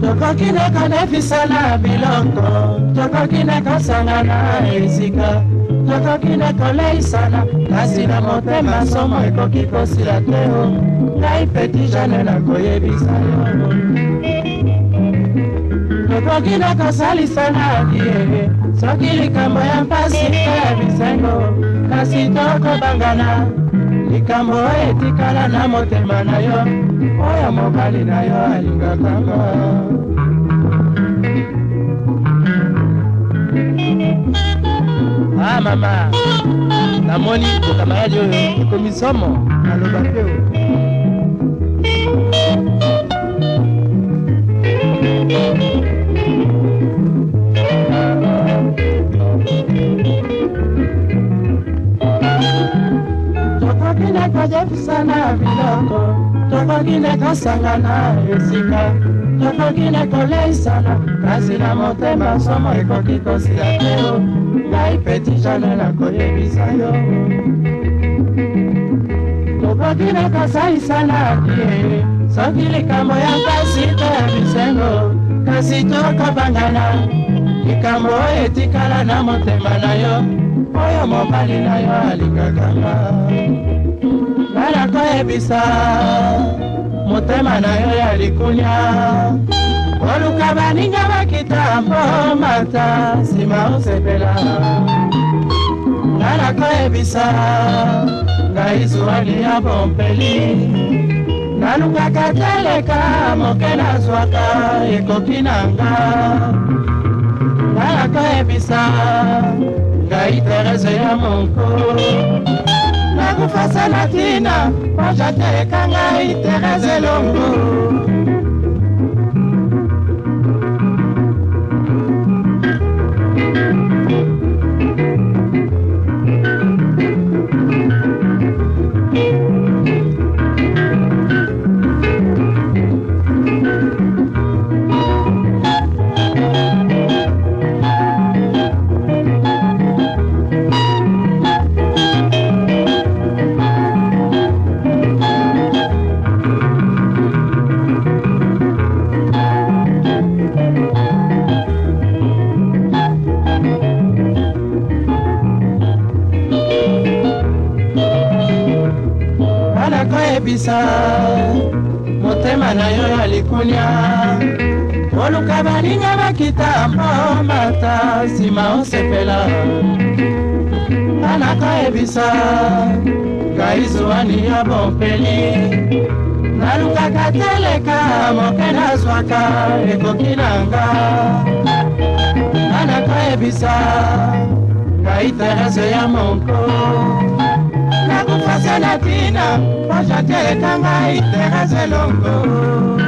tokokinaka nefisana biloko tokokinaka sangana esika tokokinaka koleisana kasi na motema nsomo ekoki kosila te o ngai peti jane nakoyebisa yo tokokinaka kosalisana diege soki likambo ya mpasi to ya bisengo kasi tokobangana likambo oyo etikala na motema na yo oyo mobali na yo alingakango ah mama namoni bokamayali oyo ekomi somo naloba te o toyebisana biloko tokoki nde kosangana esika tokoki nde koleisana kasi na motema somo ekoki kosila teo ngai peti jane nakoyebisa yo tokoki nde kosaisana die soki likambo ya pasi to ya bisengo kasi tokobangana likambo oyo etikala na motema na yo oyo mobali na yo alingakanga koyebisa motema na yo ya likunya koluka baninga bakita mpo mata nsima osepela nga na koyebisa ngai zuwali ya bompeli nalukaka teleka moke nazwaka ekoki na nga nga na koyebisa ngai terese ya monko nakufasa na ntina konjaterekanga iterese lombu mpona koyebisa motema na yo ya likunia koluka baninga bakita mpo mata nsima osepela mpona koyebisa ngai zwani ya bompeli nalukaka teleka moke nazwaka ekoki nanga nana koyebisa ngai terese ya monko terase na tina poso teleka ngai terase longo